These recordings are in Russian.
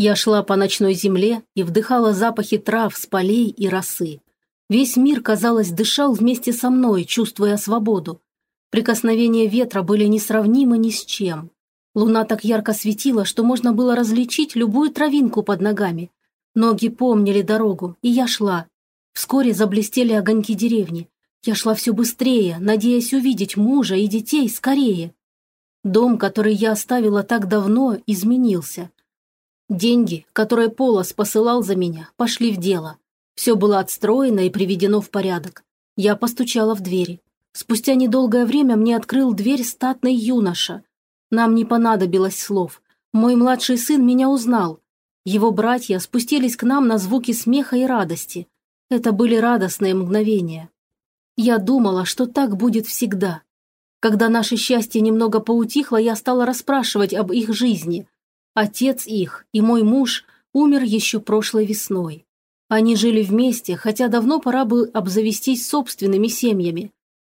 Я шла по ночной земле и вдыхала запахи трав с полей и росы. Весь мир, казалось, дышал вместе со мной, чувствуя свободу. Прикосновения ветра были несравнимы ни с чем. Луна так ярко светила, что можно было различить любую травинку под ногами. Ноги помнили дорогу, и я шла. Вскоре заблестели огоньки деревни. Я шла все быстрее, надеясь увидеть мужа и детей скорее. Дом, который я оставила так давно, изменился. Деньги, которые Полос посылал за меня, пошли в дело. Все было отстроено и приведено в порядок. Я постучала в двери. Спустя недолгое время мне открыл дверь статный юноша. Нам не понадобилось слов. Мой младший сын меня узнал. Его братья спустились к нам на звуки смеха и радости. Это были радостные мгновения. Я думала, что так будет всегда. Когда наше счастье немного поутихло, я стала расспрашивать об их жизни. Отец их и мой муж умер еще прошлой весной. Они жили вместе, хотя давно пора бы обзавестись собственными семьями.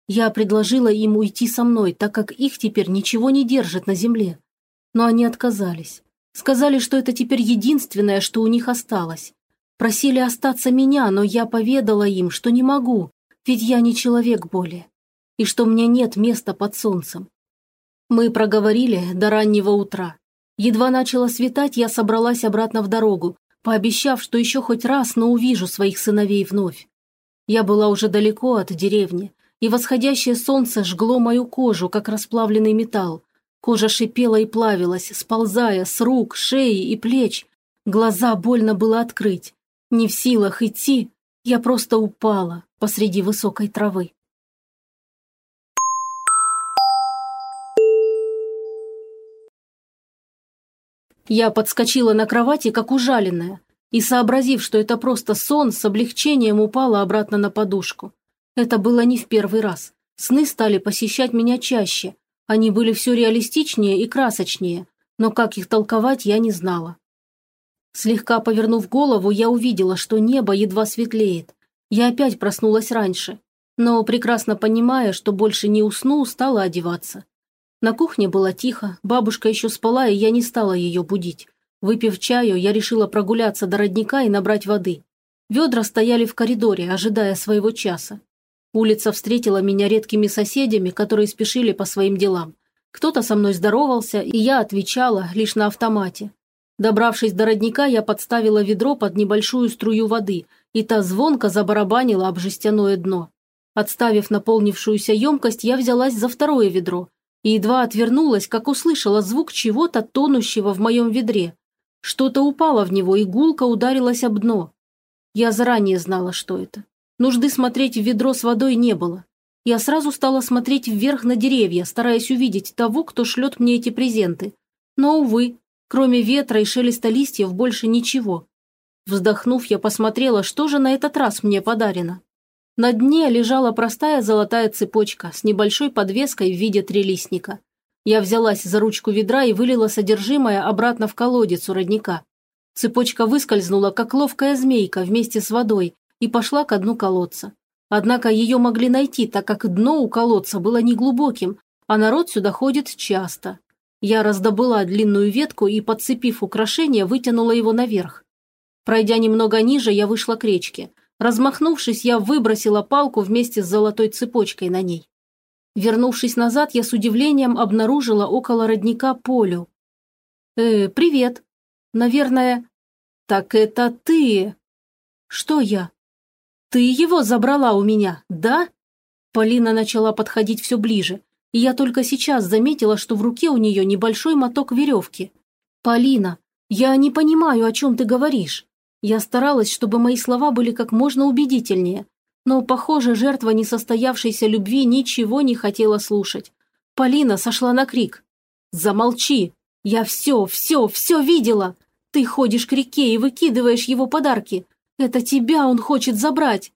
Я предложила им уйти со мной, так как их теперь ничего не держит на земле. Но они отказались. Сказали, что это теперь единственное, что у них осталось. Просили остаться меня, но я поведала им, что не могу, ведь я не человек более. И что мне нет места под солнцем. Мы проговорили до раннего утра. Едва начало светать, я собралась обратно в дорогу, пообещав, что еще хоть раз, но увижу своих сыновей вновь. Я была уже далеко от деревни, и восходящее солнце жгло мою кожу, как расплавленный металл. Кожа шипела и плавилась, сползая с рук, шеи и плеч. Глаза больно было открыть. Не в силах идти, я просто упала посреди высокой травы. Я подскочила на кровати, как ужаленная, и, сообразив, что это просто сон, с облегчением упала обратно на подушку. Это было не в первый раз. Сны стали посещать меня чаще. Они были все реалистичнее и красочнее, но как их толковать, я не знала. Слегка повернув голову, я увидела, что небо едва светлеет. Я опять проснулась раньше, но, прекрасно понимая, что больше не усну, стала одеваться. На кухне было тихо, бабушка еще спала, и я не стала ее будить. Выпив чаю, я решила прогуляться до родника и набрать воды. Ведра стояли в коридоре, ожидая своего часа. Улица встретила меня редкими соседями, которые спешили по своим делам. Кто-то со мной здоровался, и я отвечала лишь на автомате. Добравшись до родника, я подставила ведро под небольшую струю воды, и та звонко забарабанила об жестяное дно. Отставив наполнившуюся емкость, я взялась за второе ведро и едва отвернулась, как услышала звук чего-то тонущего в моем ведре. Что-то упало в него, и гулко ударилось об дно. Я заранее знала, что это. Нужды смотреть в ведро с водой не было. Я сразу стала смотреть вверх на деревья, стараясь увидеть того, кто шлет мне эти презенты. Но, увы, кроме ветра и шелеста листьев больше ничего. Вздохнув, я посмотрела, что же на этот раз мне подарено. На дне лежала простая золотая цепочка с небольшой подвеской в виде трелистника. Я взялась за ручку ведра и вылила содержимое обратно в колодец у родника. Цепочка выскользнула, как ловкая змейка, вместе с водой и пошла к дну колодца. Однако ее могли найти, так как дно у колодца было неглубоким, а народ сюда ходит часто. Я раздобыла длинную ветку и, подцепив украшение, вытянула его наверх. Пройдя немного ниже, я вышла к речке – Размахнувшись, я выбросила палку вместе с золотой цепочкой на ней. Вернувшись назад, я с удивлением обнаружила около родника Полю. «Э, привет. Наверное...» «Так это ты...» «Что я?» «Ты его забрала у меня, да?» Полина начала подходить все ближе, и я только сейчас заметила, что в руке у нее небольшой моток веревки. «Полина, я не понимаю, о чем ты говоришь. Я старалась, чтобы мои слова были как можно убедительнее, но, похоже, жертва несостоявшейся любви ничего не хотела слушать. Полина сошла на крик. «Замолчи! Я все, все, все видела! Ты ходишь к реке и выкидываешь его подарки. Это тебя он хочет забрать!»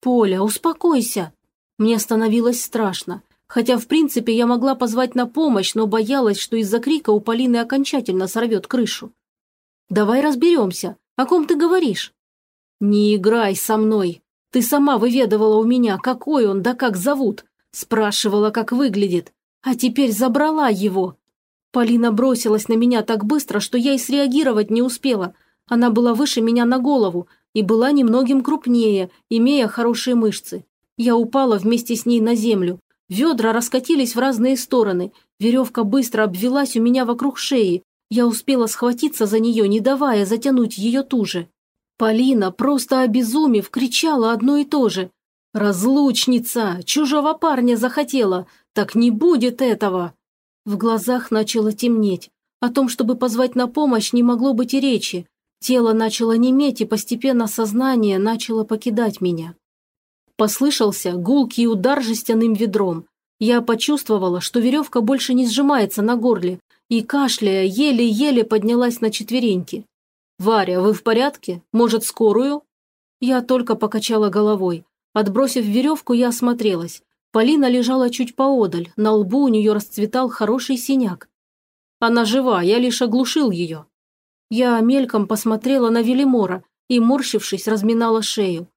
«Поля, успокойся!» Мне становилось страшно, хотя, в принципе, я могла позвать на помощь, но боялась, что из-за крика у Полины окончательно сорвет крышу. «Давай разберемся. О ком ты говоришь?» «Не играй со мной. Ты сама выведывала у меня, какой он, да как зовут. Спрашивала, как выглядит. А теперь забрала его. Полина бросилась на меня так быстро, что я и среагировать не успела. Она была выше меня на голову и была немногим крупнее, имея хорошие мышцы. Я упала вместе с ней на землю. Ведра раскатились в разные стороны. Веревка быстро обвелась у меня вокруг шеи. Я успела схватиться за нее, не давая затянуть ее туже. Полина, просто обезумев, кричала одно и то же. «Разлучница! Чужого парня захотела! Так не будет этого!» В глазах начало темнеть. О том, чтобы позвать на помощь, не могло быть и речи. Тело начало неметь, и постепенно сознание начало покидать меня. Послышался гулкий удар жестяным ведром. Я почувствовала, что веревка больше не сжимается на горле, и, кашляя, еле-еле поднялась на четвереньки. «Варя, вы в порядке? Может, скорую?» Я только покачала головой. Отбросив веревку, я осмотрелась. Полина лежала чуть поодаль, на лбу у нее расцветал хороший синяк. Она жива, я лишь оглушил ее. Я мельком посмотрела на Велимора и, морщившись, разминала шею.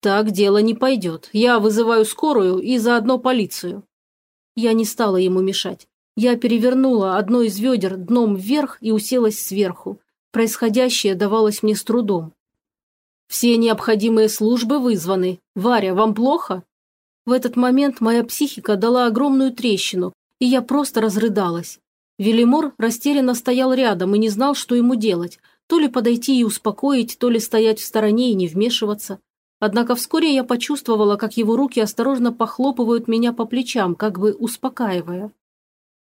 Так дело не пойдет. Я вызываю скорую и заодно полицию. Я не стала ему мешать. Я перевернула одно из ведер дном вверх и уселась сверху. Происходящее давалось мне с трудом. «Все необходимые службы вызваны. Варя, вам плохо?» В этот момент моя психика дала огромную трещину, и я просто разрыдалась. Велимор растерянно стоял рядом и не знал, что ему делать. То ли подойти и успокоить, то ли стоять в стороне и не вмешиваться. Однако вскоре я почувствовала, как его руки осторожно похлопывают меня по плечам, как бы успокаивая.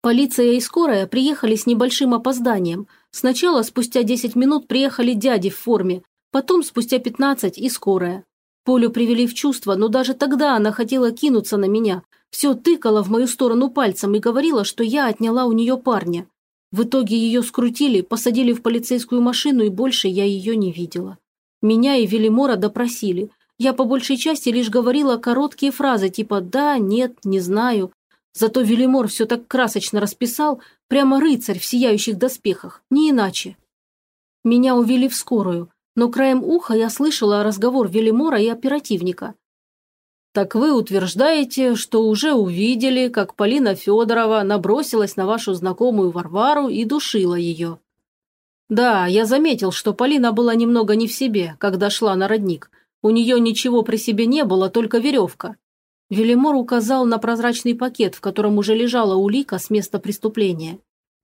Полиция и скорая приехали с небольшим опозданием. Сначала, спустя 10 минут, приехали дяди в форме, потом, спустя 15, и скорая. Полю привели в чувство, но даже тогда она хотела кинуться на меня. Все тыкала в мою сторону пальцем и говорила, что я отняла у нее парня. В итоге ее скрутили, посадили в полицейскую машину, и больше я ее не видела. Меня и Велимора допросили. Я по большей части лишь говорила короткие фразы типа «да», «нет», «не знаю». Зато Велимор все так красочно расписал, прямо рыцарь в сияющих доспехах, не иначе. Меня увели в скорую но краем уха я слышала разговор Велимора и оперативника. «Так вы утверждаете, что уже увидели, как Полина Федорова набросилась на вашу знакомую Варвару и душила ее?» «Да, я заметил, что Полина была немного не в себе, когда шла на родник. У нее ничего при себе не было, только веревка». Велимор указал на прозрачный пакет, в котором уже лежала улика с места преступления.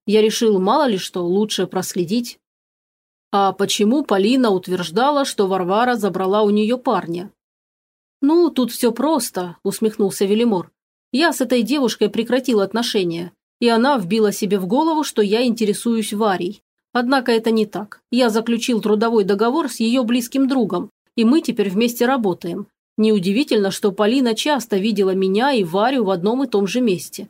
Я решил, мало ли что, лучше проследить. А почему Полина утверждала, что Варвара забрала у нее парня? «Ну, тут все просто», – усмехнулся Велимор. «Я с этой девушкой прекратил отношения, и она вбила себе в голову, что я интересуюсь Варей. Однако это не так. Я заключил трудовой договор с ее близким другом, и мы теперь вместе работаем. Неудивительно, что Полина часто видела меня и Варю в одном и том же месте».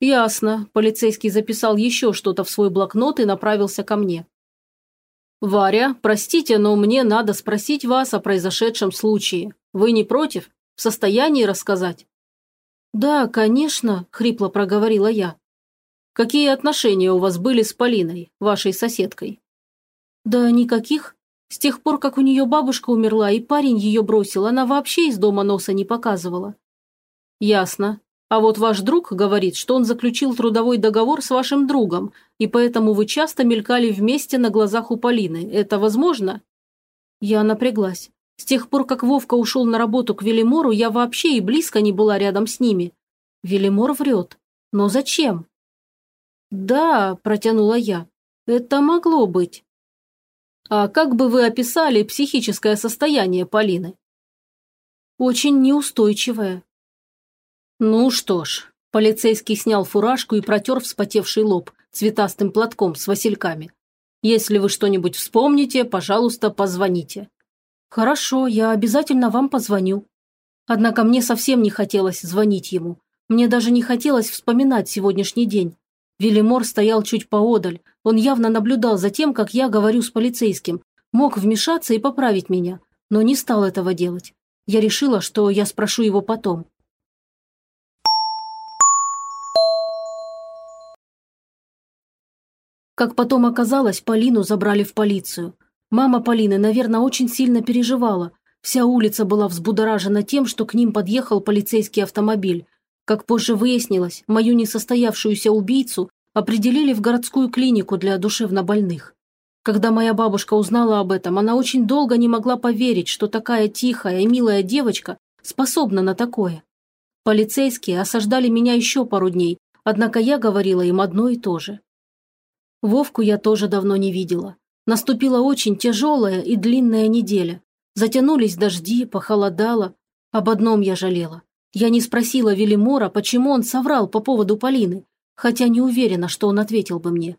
«Ясно». Полицейский записал еще что-то в свой блокнот и направился ко мне. «Варя, простите, но мне надо спросить вас о произошедшем случае. Вы не против? В состоянии рассказать?» «Да, конечно», – хрипло проговорила я. «Какие отношения у вас были с Полиной, вашей соседкой?» «Да никаких. С тех пор, как у нее бабушка умерла и парень ее бросил, она вообще из дома носа не показывала». «Ясно. А вот ваш друг говорит, что он заключил трудовой договор с вашим другом, и поэтому вы часто мелькали вместе на глазах у Полины. Это возможно?» Я напряглась. С тех пор, как Вовка ушел на работу к Велимору, я вообще и близко не была рядом с ними. Велимор врет. Но зачем? «Да», – протянула я, – «это могло быть». «А как бы вы описали психическое состояние Полины?» «Очень неустойчивое. «Ну что ж», – полицейский снял фуражку и протер вспотевший лоб цветастым платком с васильками. «Если вы что-нибудь вспомните, пожалуйста, позвоните». «Хорошо, я обязательно вам позвоню». Однако мне совсем не хотелось звонить ему. Мне даже не хотелось вспоминать сегодняшний день. Велимор стоял чуть поодаль. Он явно наблюдал за тем, как я говорю с полицейским. Мог вмешаться и поправить меня, но не стал этого делать. Я решила, что я спрошу его потом. Как потом оказалось, Полину забрали в полицию. Мама Полины, наверное, очень сильно переживала. Вся улица была взбудоражена тем, что к ним подъехал полицейский автомобиль. Как позже выяснилось, мою несостоявшуюся убийцу определили в городскую клинику для душевнобольных. Когда моя бабушка узнала об этом, она очень долго не могла поверить, что такая тихая и милая девочка способна на такое. Полицейские осаждали меня еще пару дней, однако я говорила им одно и то же. Вовку я тоже давно не видела. Наступила очень тяжелая и длинная неделя. Затянулись дожди, похолодало. Об одном я жалела. Я не спросила Велимора, почему он соврал по поводу Полины, хотя не уверена, что он ответил бы мне.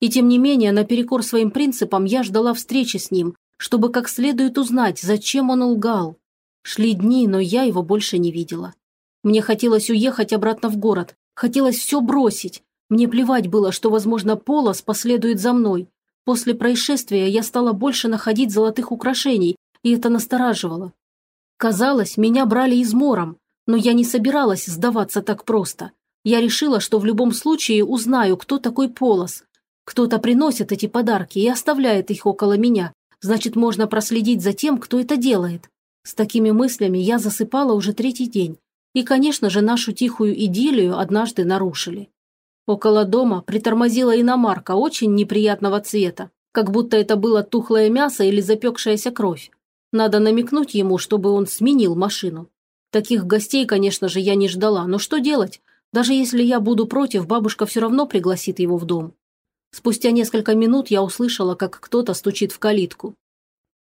И тем не менее, наперекор своим принципам, я ждала встречи с ним, чтобы как следует узнать, зачем он лгал. Шли дни, но я его больше не видела. Мне хотелось уехать обратно в город, хотелось все бросить. Мне плевать было, что, возможно, Полос последует за мной. После происшествия я стала больше находить золотых украшений, и это настораживало. Казалось, меня брали измором, но я не собиралась сдаваться так просто. Я решила, что в любом случае узнаю, кто такой Полос, кто-то приносит эти подарки и оставляет их около меня. Значит, можно проследить за тем, кто это делает. С такими мыслями я засыпала уже третий день. И, конечно же, нашу тихую идиллию однажды нарушили. Около дома притормозила иномарка очень неприятного цвета, как будто это было тухлое мясо или запекшаяся кровь. Надо намекнуть ему, чтобы он сменил машину. Таких гостей, конечно же, я не ждала, но что делать? Даже если я буду против, бабушка все равно пригласит его в дом. Спустя несколько минут я услышала, как кто-то стучит в калитку.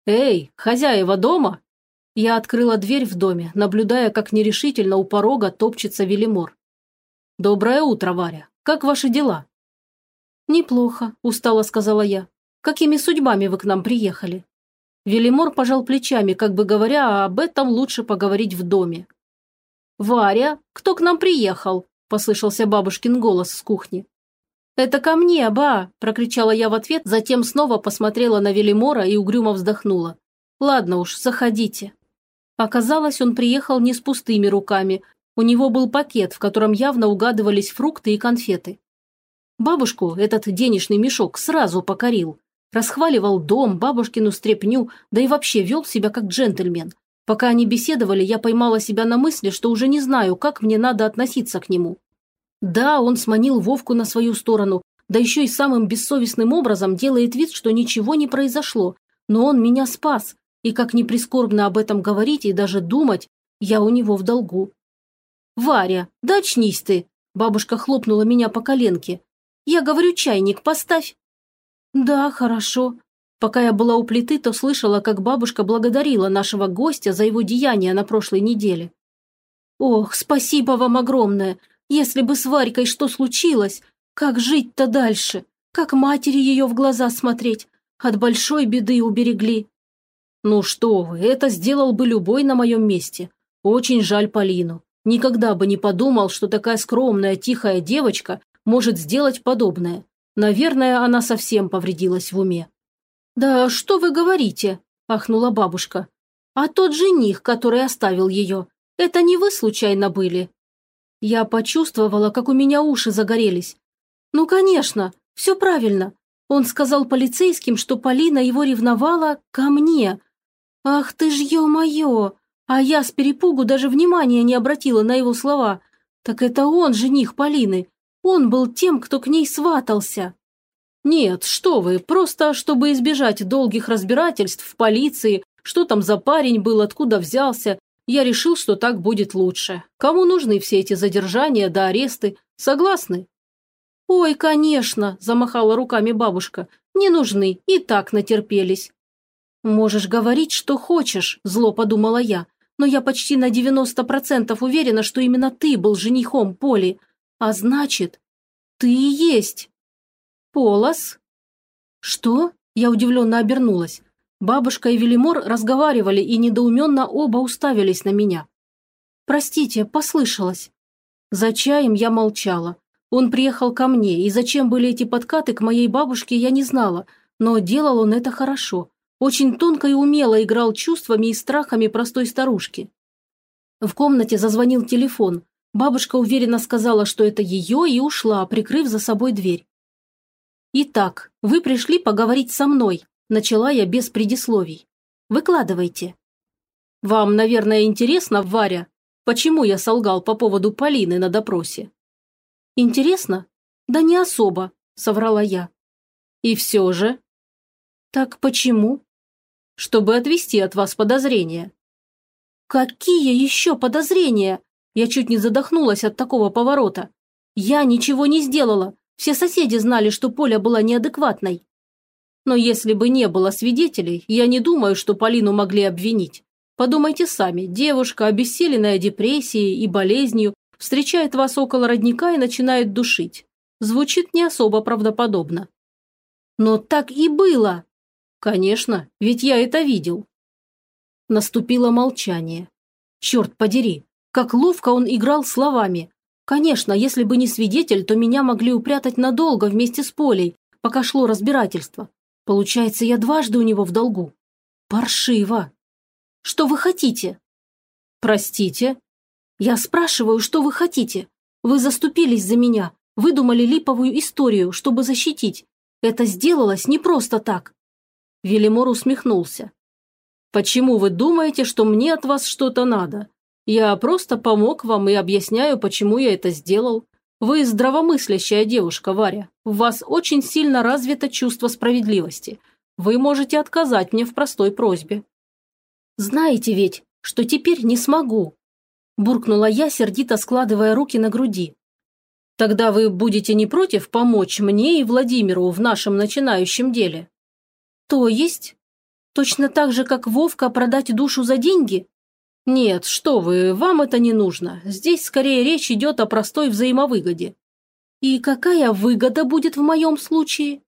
«Эй, хозяева дома?» Я открыла дверь в доме, наблюдая, как нерешительно у порога топчется Велимор. «Доброе утро, Варя. Как ваши дела?» «Неплохо», – устало сказала я. «Какими судьбами вы к нам приехали?» Велимор пожал плечами, как бы говоря, а об этом лучше поговорить в доме. «Варя, кто к нам приехал?» – послышался бабушкин голос с кухни. «Это ко мне, ба!» – прокричала я в ответ, затем снова посмотрела на Велимора и угрюмо вздохнула. «Ладно уж, заходите». Оказалось, он приехал не с пустыми руками. У него был пакет, в котором явно угадывались фрукты и конфеты. Бабушку этот денежный мешок сразу покорил. Расхваливал дом, бабушкину стряпню, да и вообще вел себя как джентльмен. Пока они беседовали, я поймала себя на мысли, что уже не знаю, как мне надо относиться к нему. Да, он сманил Вовку на свою сторону, да еще и самым бессовестным образом делает вид, что ничего не произошло, но он меня спас, и как ни прискорбно об этом говорить и даже думать, я у него в долгу. «Варя, да очнись ты!» Бабушка хлопнула меня по коленке. «Я говорю, чайник поставь». «Да, хорошо». Пока я была у плиты, то слышала, как бабушка благодарила нашего гостя за его деяния на прошлой неделе. «Ох, спасибо вам огромное! Если бы с Варькой что случилось, как жить-то дальше? Как матери ее в глаза смотреть? От большой беды уберегли. Ну что вы, это сделал бы любой на моем месте. Очень жаль Полину. Никогда бы не подумал, что такая скромная, тихая девочка может сделать подобное. Наверное, она совсем повредилась в уме. «Да что вы говорите?» – ахнула бабушка. «А тот жених, который оставил ее, это не вы случайно были?» Я почувствовала, как у меня уши загорелись. Ну, конечно, все правильно. Он сказал полицейским, что Полина его ревновала ко мне. Ах ты ж ё-моё! А я с перепугу даже внимания не обратила на его слова. Так это он, жених Полины. Он был тем, кто к ней сватался. Нет, что вы, просто чтобы избежать долгих разбирательств в полиции, что там за парень был, откуда взялся, я решил, что так будет лучше. Кому нужны все эти задержания да аресты? Согласны?» «Ой, конечно!» – замахала руками бабушка. «Не нужны, и так натерпелись». «Можешь говорить, что хочешь», – зло подумала я. «Но я почти на 90% уверена, что именно ты был женихом Поли. А значит, ты и есть». «Полос?» «Что?» – я удивленно обернулась. Бабушка и Велимор разговаривали и недоуменно оба уставились на меня. «Простите, послышалось». За чаем я молчала. Он приехал ко мне, и зачем были эти подкаты к моей бабушке, я не знала, но делал он это хорошо. Очень тонко и умело играл чувствами и страхами простой старушки. В комнате зазвонил телефон. Бабушка уверенно сказала, что это ее, и ушла, прикрыв за собой дверь. «Итак, вы пришли поговорить со мной», Начала я без предисловий. Выкладывайте. Вам, наверное, интересно, Варя, почему я солгал по поводу Полины на допросе? Интересно? Да не особо, соврала я. И все же? Так почему? Чтобы отвести от вас подозрения. Какие еще подозрения? Я чуть не задохнулась от такого поворота. Я ничего не сделала. Все соседи знали, что Поля была неадекватной. Но если бы не было свидетелей, я не думаю, что Полину могли обвинить. Подумайте сами, девушка, обессиленная депрессией и болезнью, встречает вас около родника и начинает душить. Звучит не особо правдоподобно. Но так и было. Конечно, ведь я это видел. Наступило молчание. Черт подери, как ловко он играл словами. Конечно, если бы не свидетель, то меня могли упрятать надолго вместе с Полей, пока шло разбирательство. Получается, я дважды у него в долгу. Паршиво. Что вы хотите? Простите? Я спрашиваю, что вы хотите? Вы заступились за меня, выдумали липовую историю, чтобы защитить. Это сделалось не просто так. Велимор усмехнулся. «Почему вы думаете, что мне от вас что-то надо? Я просто помог вам и объясняю, почему я это сделал. Вы здравомыслящая девушка, Варя. В вас очень сильно развито чувство справедливости. Вы можете отказать мне в простой просьбе». «Знаете ведь, что теперь не смогу», – буркнула я, сердито складывая руки на груди. «Тогда вы будете не против помочь мне и Владимиру в нашем начинающем деле?» «То есть? Точно так же, как Вовка продать душу за деньги?» «Нет, что вы, вам это не нужно. Здесь скорее речь идет о простой взаимовыгоде». «И какая выгода будет в моем случае?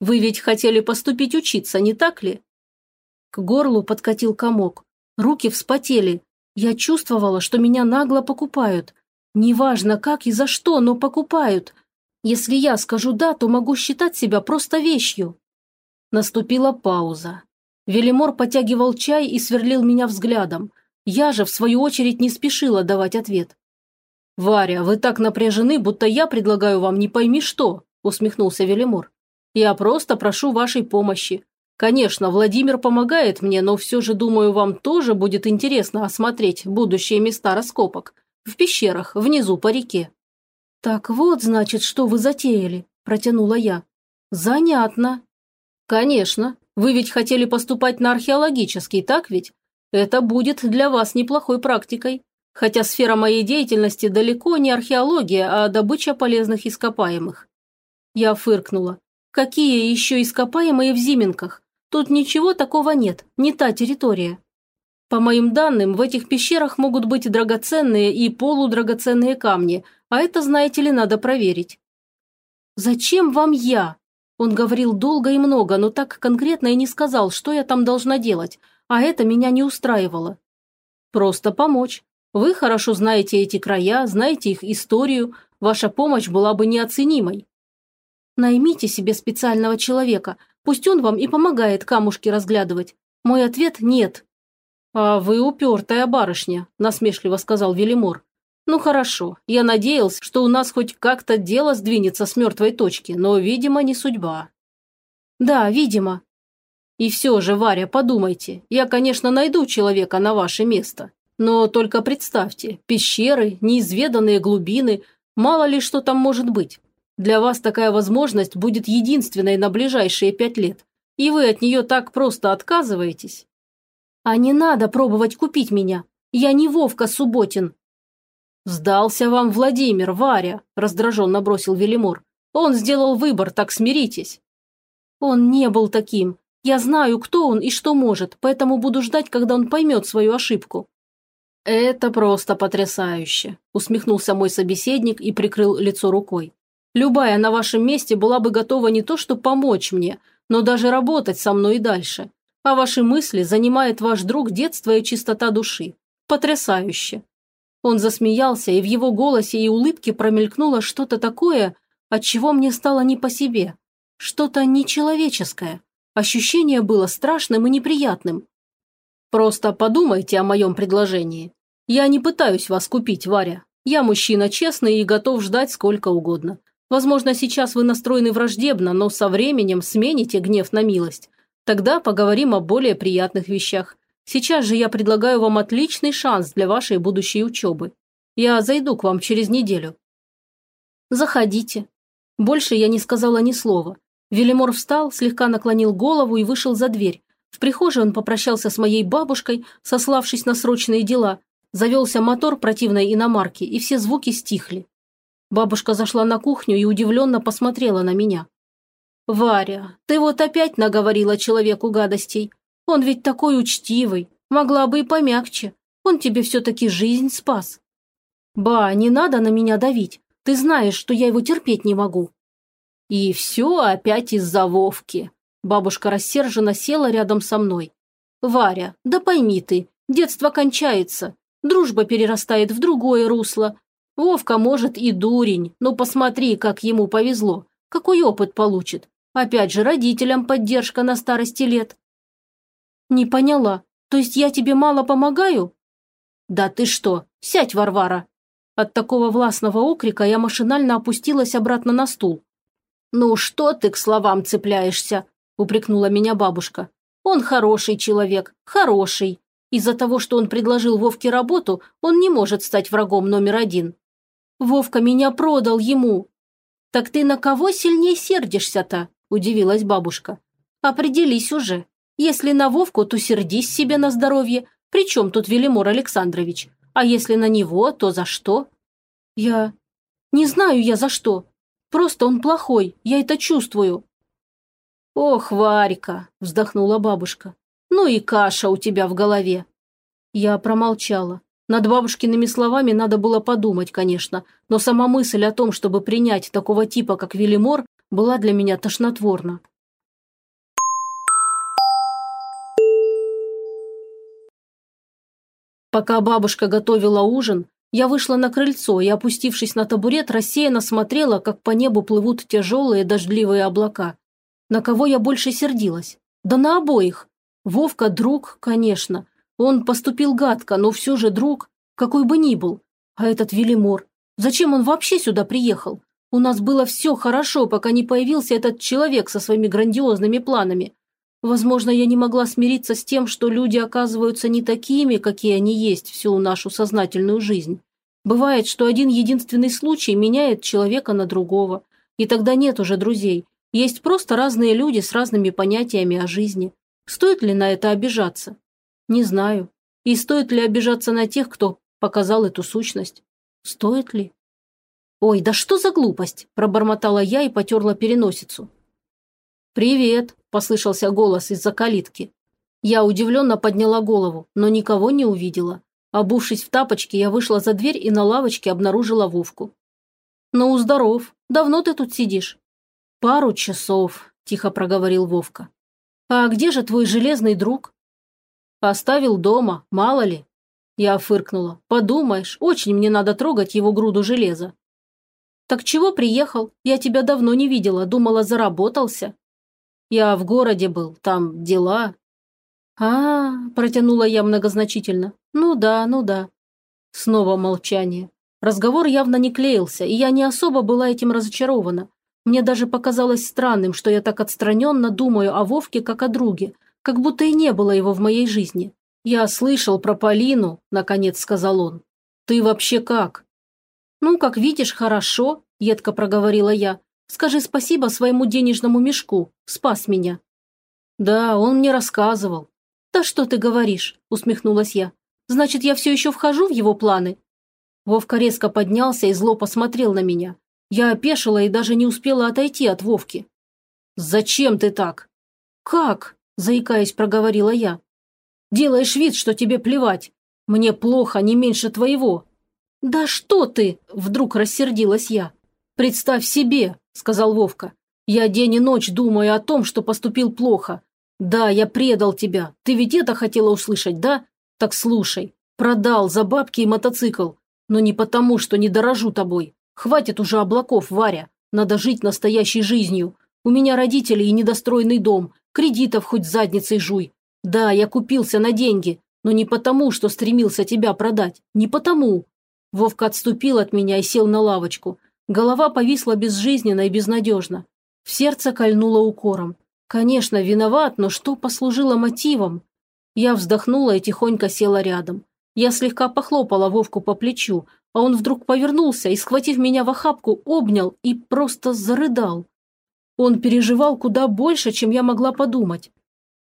Вы ведь хотели поступить учиться, не так ли?» К горлу подкатил комок. Руки вспотели. Я чувствовала, что меня нагло покупают. Неважно как и за что, но покупают. Если я скажу «да», то могу считать себя просто вещью. Наступила пауза. Велимор потягивал чай и сверлил меня взглядом – я же, в свою очередь, не спешила давать ответ. «Варя, вы так напряжены, будто я предлагаю вам не пойми что», усмехнулся Велимор. «Я просто прошу вашей помощи. Конечно, Владимир помогает мне, но все же, думаю, вам тоже будет интересно осмотреть будущие места раскопок. В пещерах, внизу по реке». «Так вот, значит, что вы затеяли», – протянула я. «Занятно». «Конечно. Вы ведь хотели поступать на археологический, так ведь? Это будет для вас неплохой практикой. Хотя сфера моей деятельности далеко не археология, а добыча полезных ископаемых. Я фыркнула. Какие еще ископаемые в Зименках? Тут ничего такого нет, не та территория. По моим данным, в этих пещерах могут быть драгоценные и полудрагоценные камни, а это, знаете ли, надо проверить. «Зачем вам я?» Он говорил долго и много, но так конкретно и не сказал, что я там должна делать, а это меня не устраивало. Просто помочь. Вы хорошо знаете эти края, знаете их историю, ваша помощь была бы неоценимой. Наймите себе специального человека, пусть он вам и помогает камушки разглядывать. Мой ответ – нет. «А вы упертая барышня», – насмешливо сказал Велимор. «Ну хорошо, я надеялся, что у нас хоть как-то дело сдвинется с мертвой точки, но, видимо, не судьба». «Да, видимо. И все же, Варя, подумайте, я, конечно, найду человека на ваше место. Но только представьте, пещеры, неизведанные глубины, мало ли что там может быть. Для вас такая возможность будет единственной на ближайшие пять лет, и вы от нее так просто отказываетесь. А не надо пробовать купить меня. Я не Вовка Субботин. Сдался вам Владимир, Варя, раздраженно бросил Велимор. Он сделал выбор, так смиритесь. Он не был таким. Я знаю, кто он и что может, поэтому буду ждать, когда он поймет свою ошибку». «Это просто потрясающе», – усмехнулся мой собеседник и прикрыл лицо рукой. «Любая на вашем месте была бы готова не то что помочь мне, но даже работать со мной и дальше. А ваши мысли занимает ваш друг детство и чистота души. Потрясающе!» Он засмеялся, и в его голосе и улыбке промелькнуло что-то такое, от чего мне стало не по себе. Что-то нечеловеческое. Ощущение было страшным и неприятным. Просто подумайте о моем предложении. Я не пытаюсь вас купить, Варя. Я мужчина честный и готов ждать сколько угодно. Возможно, сейчас вы настроены враждебно, но со временем смените гнев на милость. Тогда поговорим о более приятных вещах. Сейчас же я предлагаю вам отличный шанс для вашей будущей учебы. Я зайду к вам через неделю». «Заходите». Больше я не сказала ни слова. Велимор встал, слегка наклонил голову и вышел за дверь. В прихожей он попрощался с моей бабушкой, сославшись на срочные дела. Завелся мотор противной иномарки, и все звуки стихли. Бабушка зашла на кухню и удивленно посмотрела на меня. «Варя, ты вот опять наговорила человеку гадостей. Он ведь такой учтивый, могла бы и помягче. Он тебе все-таки жизнь спас». «Ба, не надо на меня давить. Ты знаешь, что я его терпеть не могу». «И все опять из-за Вовки». Бабушка рассерженно села рядом со мной. «Варя, да пойми ты, детство кончается, дружба перерастает в другое русло. Вовка, может, и дурень, но посмотри, как ему повезло, какой опыт получит. Опять же, родителям поддержка на старости лет. Не поняла. То есть я тебе мало помогаю? Да ты что, сядь, Варвара. От такого властного окрика я машинально опустилась обратно на стул. Ну что ты к словам цепляешься? упрекнула меня бабушка. Он хороший человек, хороший. Из-за того, что он предложил Вовке работу, он не может стать врагом номер один. Вовка меня продал ему. Так ты на кого сильнее сердишься-то? удивилась бабушка. «Определись уже. Если на Вовку, то сердись себе на здоровье. Причем тут Велимор Александрович? А если на него, то за что?» «Я... не знаю я за что. Просто он плохой, я это чувствую». «Ох, Варька!» – вздохнула бабушка. «Ну и каша у тебя в голове». Я промолчала. Над бабушкиными словами надо было подумать, конечно, но сама мысль о том, чтобы принять такого типа, как Велимор, была для меня тошнотворна. Пока бабушка готовила ужин, я вышла на крыльцо и, опустившись на табурет, рассеянно смотрела, как по небу плывут тяжелые дождливые облака. На кого я больше сердилась? Да на обоих. Вовка – друг, конечно. Он поступил гадко, но все же друг, какой бы ни был. А этот Велимор, зачем он вообще сюда приехал? У нас было все хорошо, пока не появился этот человек со своими грандиозными планами. Возможно, я не могла смириться с тем, что люди оказываются не такими, какие они есть всю нашу сознательную жизнь. Бывает, что один единственный случай меняет человека на другого, и тогда нет уже друзей. Есть просто разные люди с разными понятиями о жизни. Стоит ли на это обижаться? Не знаю. И стоит ли обижаться на тех, кто показал эту сущность? Стоит ли? «Ой, да что за глупость?» – пробормотала я и потерла переносицу. «Привет!» – послышался голос из-за калитки. Я удивленно подняла голову, но никого не увидела. Обувшись в тапочки, я вышла за дверь и на лавочке обнаружила Вовку. «Ну, здоров. Давно ты тут сидишь?» «Пару часов», – тихо проговорил Вовка. «А где же твой железный друг?» «Оставил дома, мало ли». Я фыркнула. «Подумаешь, очень мне надо трогать его груду железа. «Так чего приехал? Я тебя давно не видела, думала, заработался». «Я в городе был, там дела». А, -а, -а протянула я многозначительно. «Ну да, ну да». Снова молчание. Разговор явно не клеился, и я не особо была этим разочарована. Мне даже показалось странным, что я так отстраненно думаю о Вовке как о друге, как будто и не было его в моей жизни. «Я слышал про Полину», – наконец сказал он. «Ты вообще как?» «Ну, как видишь, хорошо», – едко проговорила я. «Скажи спасибо своему денежному мешку. Спас меня». «Да, он мне рассказывал». «Да что ты говоришь?» – усмехнулась я. «Значит, я все еще вхожу в его планы?» Вовка резко поднялся и зло посмотрел на меня. Я опешила и даже не успела отойти от Вовки. «Зачем ты так?» «Как?» – заикаясь, проговорила я. «Делаешь вид, что тебе плевать. Мне плохо не меньше твоего. «Да что ты!» – вдруг рассердилась я. «Представь себе!» – сказал Вовка. «Я день и ночь думаю о том, что поступил плохо. Да, я предал тебя. Ты ведь это хотела услышать, да? Так слушай. Продал за бабки и мотоцикл. Но не потому, что не дорожу тобой. Хватит уже облаков, Варя. Надо жить настоящей жизнью. У меня родители и недостроенный дом. Кредитов хоть задницей жуй. Да, я купился на деньги, но не потому, что стремился тебя продать. Не потому. Вовка отступил от меня и сел на лавочку. Голова повисла безжизненно и безнадежно. В сердце кольнуло укором. Конечно, виноват, но что послужило мотивом? Я вздохнула и тихонько села рядом. Я слегка похлопала Вовку по плечу. а он вдруг повернулся и, схватив меня в охапку, обнял и просто зарыдал. Он переживал куда больше, чем я могла подумать.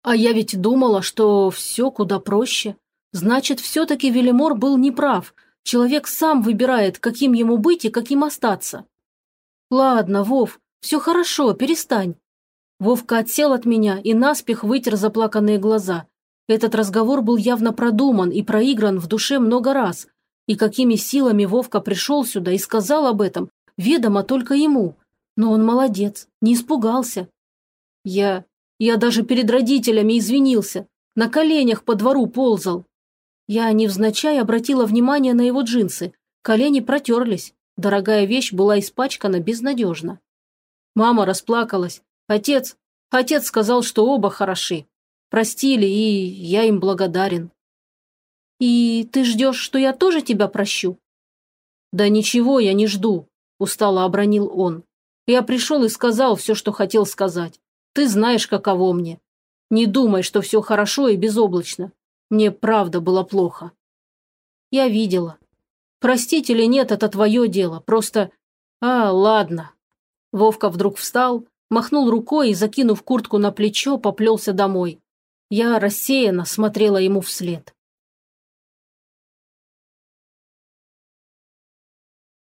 А я ведь думала, что все куда проще. Значит, все-таки Велимор был неправ. Человек сам выбирает, каким ему быть и каким остаться. Ладно, Вов, все хорошо, перестань. Вовка отсел от меня и наспех вытер заплаканные глаза. Этот разговор был явно продуман и проигран в душе много раз. И какими силами Вовка пришел сюда и сказал об этом, ведомо только ему. Но он молодец, не испугался. Я... я даже перед родителями извинился, на коленях по двору ползал. Я невзначай обратила внимание на его джинсы. Колени протерлись. Дорогая вещь была испачкана безнадежно. Мама расплакалась, Отец, отец сказал, что оба хороши. Простили, и я им благодарен. И ты ждешь, что я тоже тебя прощу? Да ничего я не жду, устало обронил он. Я пришел и сказал все, что хотел сказать. Ты знаешь, каково мне. Не думай, что все хорошо и безоблачно. Мне правда было плохо. Я видела. Простить или нет, это твое дело. Просто... А, ладно. Вовка вдруг встал, махнул рукой и, закинув куртку на плечо, поплелся домой. Я рассеянно смотрела ему вслед.